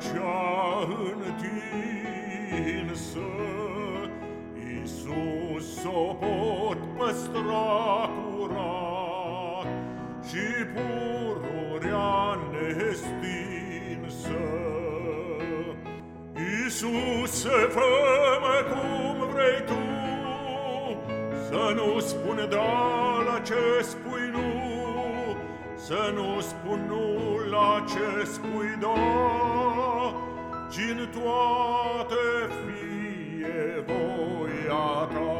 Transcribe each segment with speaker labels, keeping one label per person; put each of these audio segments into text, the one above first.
Speaker 1: cea întinsă, Iisus o pot păstra curat și pururea nestinsă. Iisuse, fă-mă cum vrei Tu, să nu spun da la ce spui nu, să nu spun nu la ce spui da, ci în toate fie voia ta.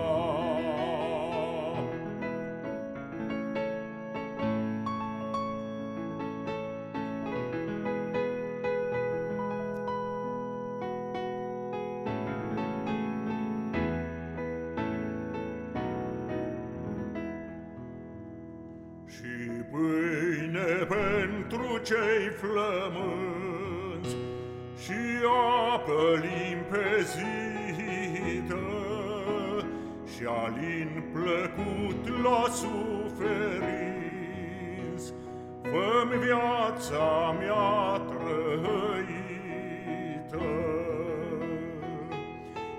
Speaker 1: Și pâine pentru cei flămânți. Și apă limpezită. Și alin plăcut la suferinți. Fă-mi viața mea trăită.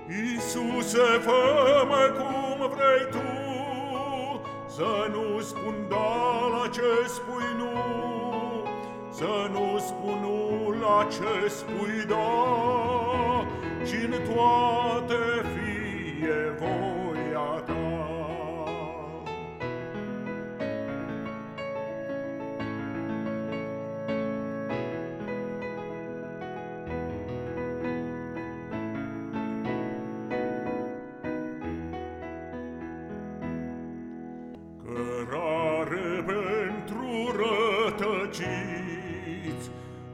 Speaker 1: Iisuse, fă-mă cum vrei Tu să nu spun da la ce spui nu, Să nu spun nu la ce spui da, Și în toate fie voia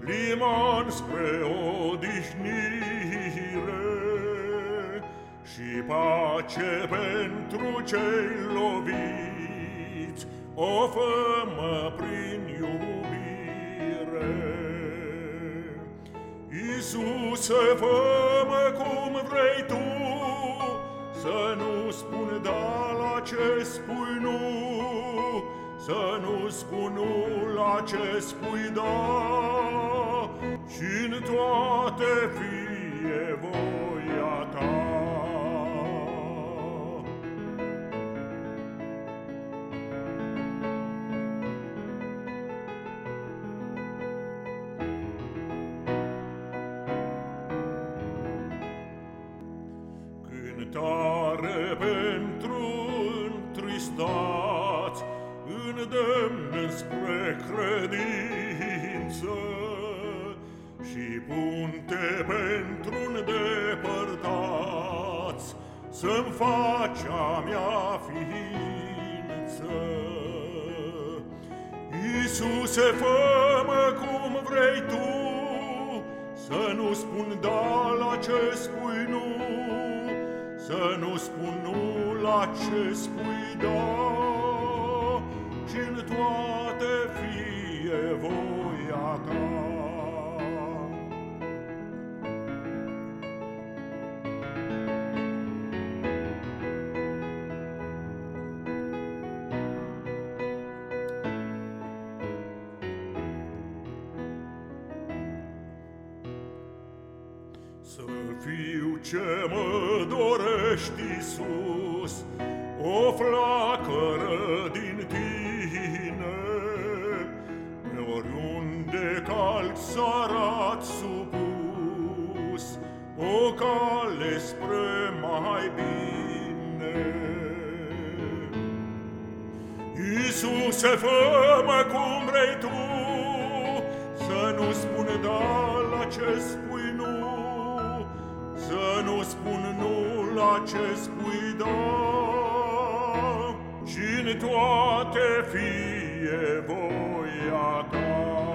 Speaker 1: liman spre odihnire și pace pentru cei loviți, o fămă prin iubire. Iisuse, fă-mă cum vrei Tu, să nu spun da la ce spui nu, Să nu spun nu la ce spui da, și în toate fie voia ta. Cântare pentru Îndemn spre credință Și punte pentru îndepărtați, Să-mi faci a mea ființă. Iisuse, fă-mă cum vrei Tu, Să nu spun da la ce spui nu, să nu spun nu la ce spui da, Și în toate fie voia ta. Să fiu ce mă dorești, Iisus, o flacără din tine, Pe oriunde calc să arat supus, o cale spre mai bine. Iisuse, fă-mă cum vrei Tu, să nu spun da la ce spui nu, să nu spun nu la ce spui da, din toate fie voia ta.